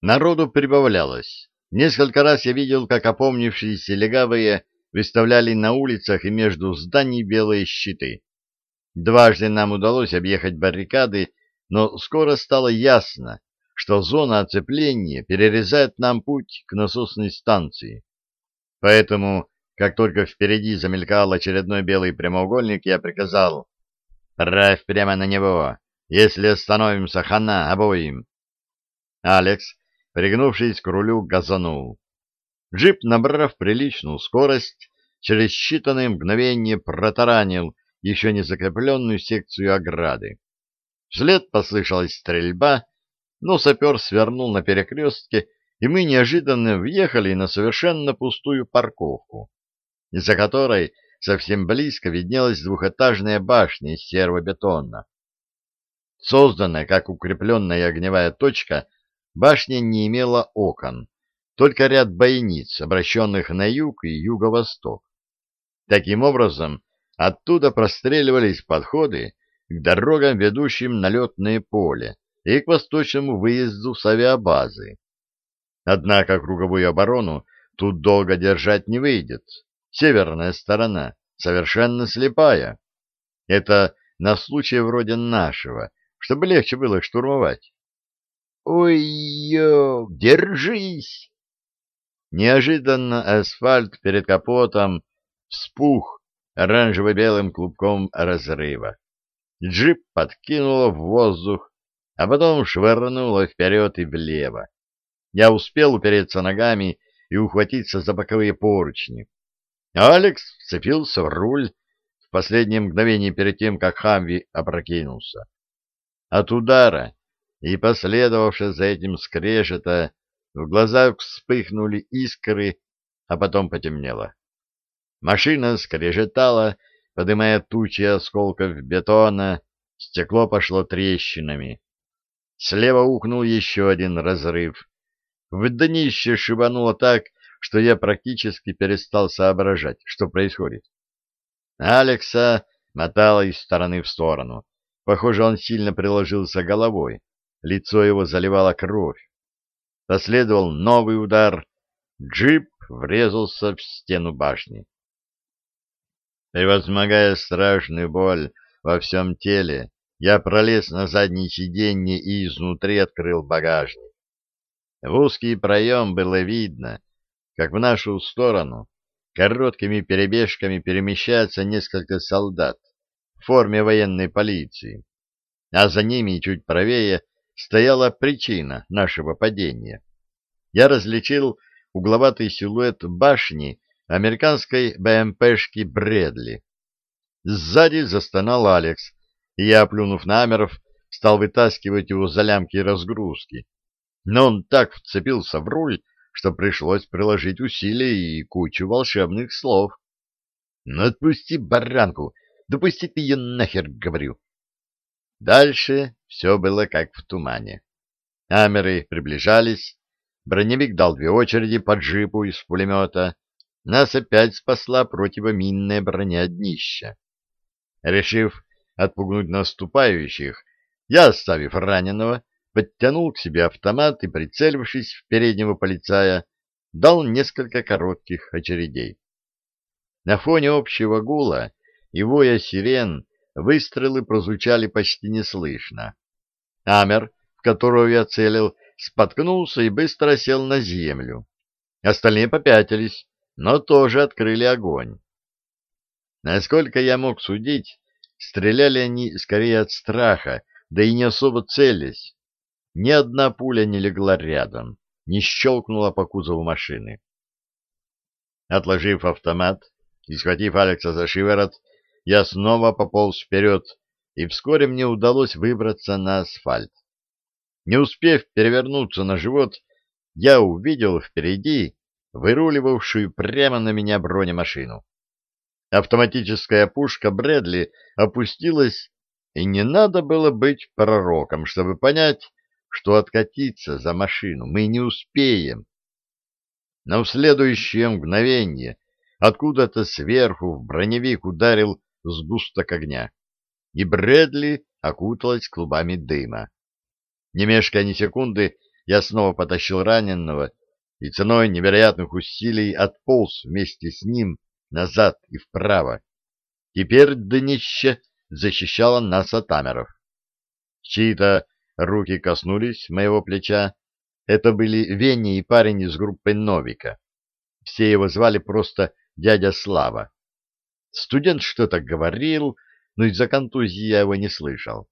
Народу прибавлялось. Несколько раз я видел, как опомнившиеся легавые выставляли на улицах и между зданий белые щиты. Дважды нам удалось объехать баррикады, но скоро стало ясно, что зона оцепления перерезает нам путь к насосной станции. Поэтому, как только впереди замелькал очередной белый прямоугольник, я приказал «Правь прямо на него, если остановимся, хана обоим». Алекс пригнувшись к рулю, газанул. Джип, набрав приличную скорость, через считанные мгновения протаранил еще не закрепленную секцию ограды. Вслед послышалась стрельба, но сапер свернул на перекрестке, и мы неожиданно въехали на совершенно пустую парковку, из-за которой совсем близко виднелась двухэтажная башня из серого бетона. Созданная как укрепленная огневая точка Башня не имела окон, только ряд бойниц, обращенных на юг и юго-восток. Таким образом, оттуда простреливались подходы к дорогам, ведущим на летное поле и к восточному выезду с авиабазы. Однако круговую оборону тут долго держать не выйдет. Северная сторона совершенно слепая. Это на случай вроде нашего, чтобы легче было штурмовать. Ой-ё, держись! Неожиданно асфальт перед капотом вспух оранжево-белым клубком разрыва. Джип подкинуло в воздух, а потом швырнуло вперед и влево. Я успел упереться ногами и ухватиться за боковые поручни. Алекс вцепился в руль в последнее мгновение перед тем, как Хамви опрокинулся. От удара и последовавшее за этим скрежета, в глазах вспыхнули искры, а потом потемнело. Машина скрежетала, подымая тучи осколков бетона, стекло пошло трещинами. Слева ухнул еще один разрыв. В днище шибануло так, что я практически перестал соображать, что происходит. Алекса мотало из стороны в сторону. Похоже, он сильно приложился головой лицо его заливала кровь. Последовал новый удар, джип врезался в стену башни. Превозмогая страшную боль во всем теле, я пролез на заднее сиденье и изнутри открыл багажник. В узкий проем было видно, как в нашу сторону короткими перебежками перемещается несколько солдат в форме военной полиции, а за ними чуть правее стояла причина нашего падения. Я различил угловатый силуэт башни американской БМПшки Брэдли. Сзади застонал Алекс, и я, плюнув на Амеров, стал вытаскивать его за лямки разгрузки. Но он так вцепился в руль, что пришлось приложить усилия и кучу волшебных слов. — Ну отпусти баранку, допусти ты ее нахер, говорю. Дальше все было как в тумане. Амеры приближались, броневик дал две очереди по джипу из пулемета, нас опять спасла противоминная броня днища. Решив отпугнуть наступающих, я, оставив раненого, подтянул к себе автомат и, прицелившись в переднего полицая, дал несколько коротких очередей. На фоне общего гула и воя сирен выстрелы прозвучали почти неслышно. Амер, в которого я целил, споткнулся и быстро сел на землю. Остальные попятились, но тоже открыли огонь. Насколько я мог судить, стреляли они скорее от страха, да и не особо целясь. Ни одна пуля не легла рядом, не щелкнула по кузову машины. Отложив автомат и схватив Алекса за шиворот, я снова пополз вперед, и вскоре мне удалось выбраться на асфальт. Не успев перевернуться на живот, я увидел впереди выруливавшую прямо на меня бронемашину. Автоматическая пушка Брэдли опустилась, и не надо было быть пророком, чтобы понять, что откатиться за машину мы не успеем. Но в следующее мгновение откуда-то сверху в броневик ударил сгусток огня, и Брэдли окуталась клубами дыма. Не мешкая ни секунды, я снова потащил раненого и ценой невероятных усилий отполз вместе с ним назад и вправо. Теперь днище защищало нас от амеров. Чьи-то руки коснулись моего плеча. Это были Венни и парень из группы Новика. Все его звали просто дядя Слава. Студент что-то говорил, но из-за контузии я его не слышал.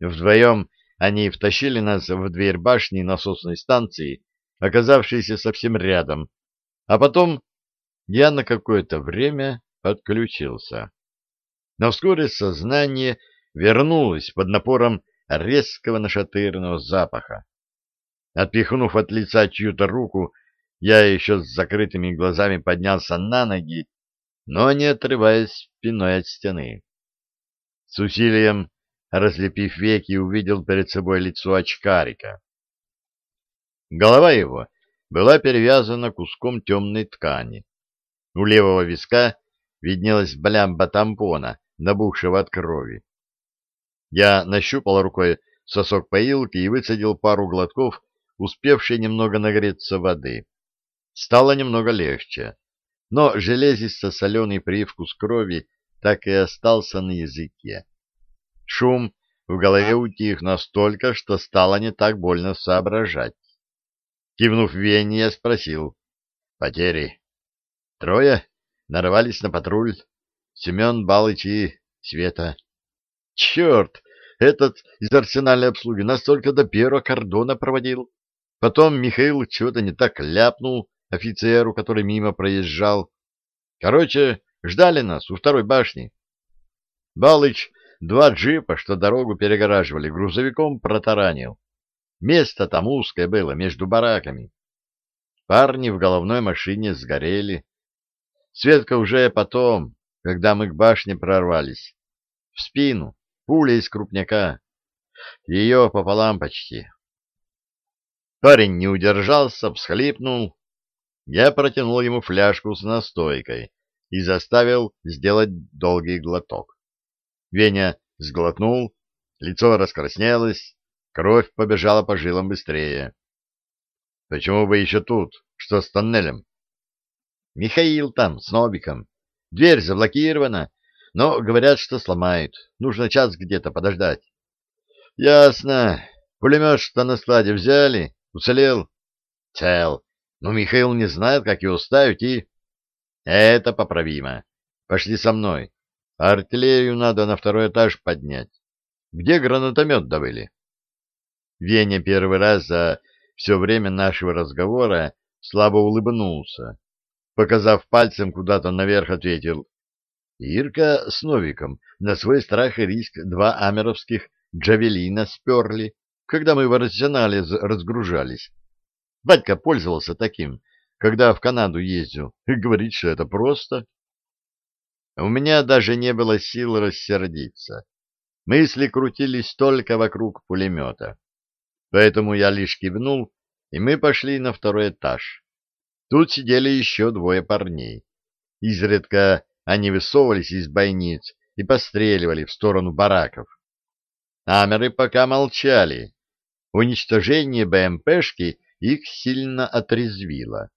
Вдвоем они втащили нас в дверь башни насосной станции, оказавшейся совсем рядом, а потом я на какое-то время отключился. Но вскоре сознание вернулось под напором резкого нашатырного запаха. Отпихнув от лица чью-то руку, я еще с закрытыми глазами поднялся на ноги, но не отрываясь спиной от стены. С усилием, разлепив веки, увидел перед собой лицо очкарика. Голова его была перевязана куском темной ткани. У левого виска виднелась блямба тампона, набухшего от крови. Я нащупал рукой сосок поилки и выцедил пару глотков, успевшей немного нагреться воды. Стало немного легче, но железисто-соленый привкус крови так и остался на языке. Шум в голове утих настолько, что стало не так больно соображать. Кивнув Вене, я спросил. «Потери?» «Трое. Нарвались на патруль. Семен, Балыч и Света». «Черт! Этот из арсенальной обслуги настолько до первого кордона проводил. Потом Михаил чего-то не так ляпнул офицеру, который мимо проезжал. Короче, ждали нас у второй башни. Балыч два джипа, что дорогу перегораживали, грузовиком протаранил. Место там узкое было, между бараками. Парни в головной машине сгорели. Светка уже потом, когда мы к башне прорвались. В спину, пуля из крупняка. Ее пополам почти. Парень не удержался, всхлипнул. Я протянул ему фляжку с настойкой и заставил сделать долгий глоток. Веня сглотнул, лицо раскраснелось, Кровь побежала по жилам быстрее. Почему бы еще тут? Что с тоннелем? Михаил там, с Новиком. Дверь заблокирована, но говорят, что сломают. Нужно час где-то подождать. Ясно. Пулемет что на складе взяли? Уцелел? Цел. Но Михаил не знает, как его ставить, и... Это поправимо. Пошли со мной. Артиллерию надо на второй этаж поднять. Где гранатомет добыли? Веня первый раз за все время нашего разговора слабо улыбнулся. Показав пальцем куда-то наверх, ответил. Ирка с Новиком на свой страх и риск два амеровских джавелина сперли, когда мы в арсенале разгружались. Батька пользовался таким, когда в Канаду ездил, и говорит, что это просто. У меня даже не было сил рассердиться. Мысли крутились только вокруг пулемета. Поэтому я лишь кивнул, и мы пошли на второй этаж. Тут сидели еще двое парней. Изредка они высовывались из бойниц и постреливали в сторону бараков. Амеры пока молчали. Уничтожение БМПшки их сильно отрезвило.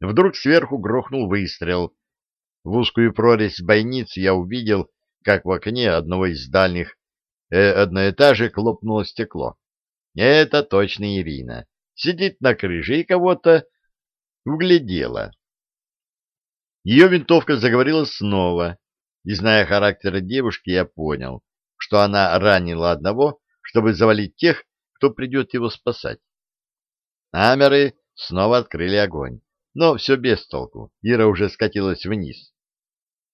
Вдруг сверху грохнул выстрел. В узкую прорезь бойниц я увидел, как в окне одного из дальних э, одноэтажек лопнуло стекло. Это точно Ирина. Сидит на крыше и кого-то углядела. Ее винтовка заговорила снова, и, зная характер девушки, я понял, что она ранила одного, чтобы завалить тех, кто придет его спасать. Амеры снова открыли огонь, но все без толку. Ира уже скатилась вниз.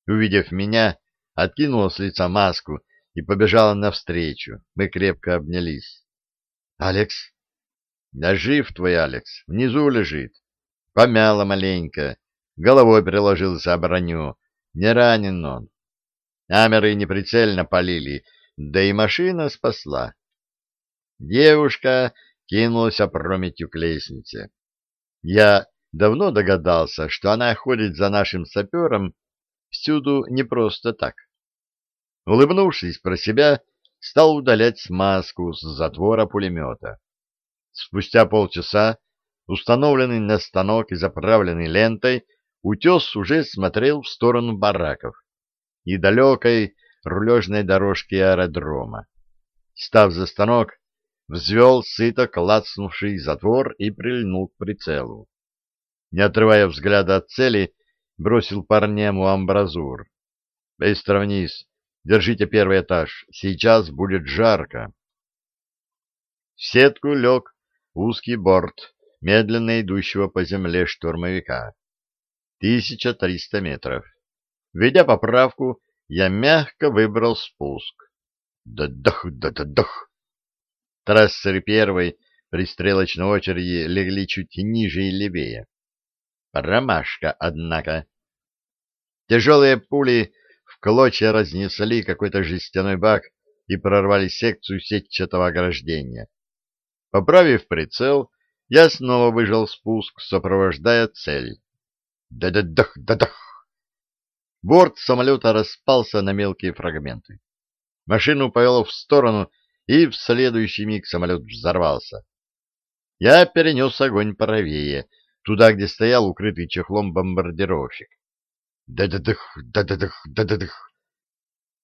Увидев меня, откинула с лица маску и побежала навстречу. Мы крепко обнялись. Алекс? Да жив твой Алекс, внизу лежит. Помяло маленько, головой приложился о броню. Не ранен он. Амеры неприцельно полили, да и машина спасла. Девушка кинулась опрометью к лестнице. Я давно догадался, что она ходит за нашим сапером всюду не просто так. Улыбнувшись про себя, стал удалять смазку с затвора пулемета. Спустя полчаса, установленный на станок и заправленный лентой, утес уже смотрел в сторону бараков и далекой рулежной дорожки аэродрома. Став за станок, взвел сыто клацнувший затвор и прильнул к прицелу. Не отрывая взгляда от цели, бросил парням у амбразур. «Быстро вниз! Держите первый этаж! Сейчас будет жарко!» В сетку лег узкий борт медленно идущего по земле штурмовика. 1300 метров. Введя поправку, я мягко выбрал спуск. Да-дах, да-да-дах! Трассеры первой пристрелочной очереди легли чуть ниже и левее. Ромашка, однако. Тяжелые пули в клочья разнесли какой-то жестяной бак и прорвали секцию сетчатого ограждения. Поправив прицел, я снова выжал спуск, сопровождая цель. Да-да-дах, да-дах! Борт самолета распался на мелкие фрагменты. Машину повело в сторону, и в следующий миг самолет взорвался. Я перенес огонь правее, туда, где стоял укрытый чехлом бомбардировщик. Да-да-дых, да-да-дых, да-да-дых.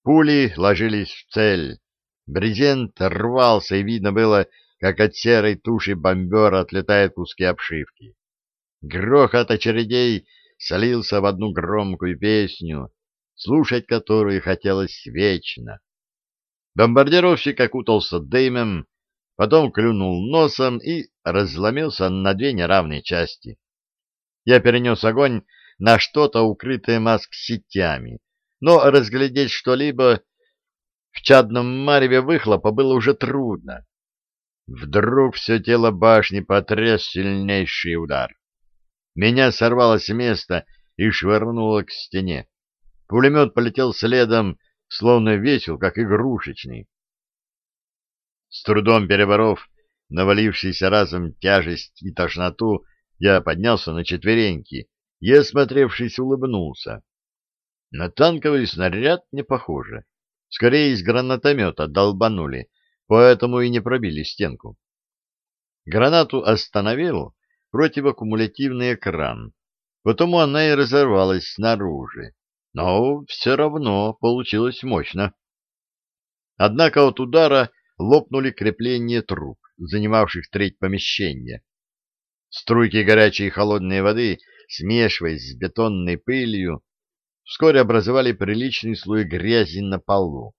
Пули ложились в цель. Брезент рвался, и видно было, как от серой туши бомбера отлетают куски обшивки. Грохот очередей солился в одну громкую песню, слушать которую хотелось вечно. Бомбардировщик окутался дымом, потом клюнул носом и разломился на две неравные части. Я перенес огонь на что-то, укрытое маск-сетями, но разглядеть что-либо в чадном мареве выхлопа было уже трудно. Вдруг все тело башни потряс сильнейший удар. Меня сорвало с места и швырнуло к стене. Пулемет полетел следом, словно весел, как игрушечный. С трудом переборов навалившийся разом тяжесть и тошноту, я поднялся на четвереньки и, осмотревшись, улыбнулся. На танковый снаряд не похоже. Скорее из гранатомета долбанули, поэтому и не пробили стенку. Гранату остановил противокумулятивный экран, потому она и разорвалась снаружи но все равно получилось мощно. Однако от удара лопнули крепления труб, занимавших треть помещения. Струйки горячей и холодной воды, смешиваясь с бетонной пылью, вскоре образовали приличный слой грязи на полу.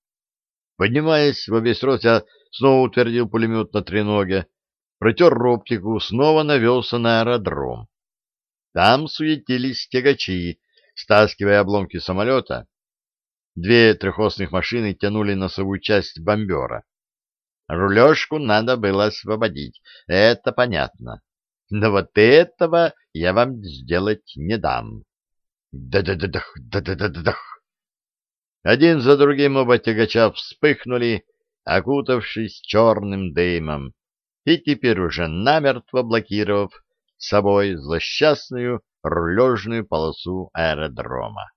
Поднимаясь во весь рост, я снова утвердил пулемет на треноге, протер оптику, снова навелся на аэродром. Там суетились тягачи, Стаскивая обломки самолета, две трехосных машины тянули носовую часть бомбера. Рулежку надо было освободить, это понятно. Но вот этого я вам сделать не дам. Да-да-да-дах, да-да-да-дах. Один за другим оба тягача вспыхнули, окутавшись черным дымом, и теперь уже намертво блокировав собой злосчастную рулежную полосу аэродрома.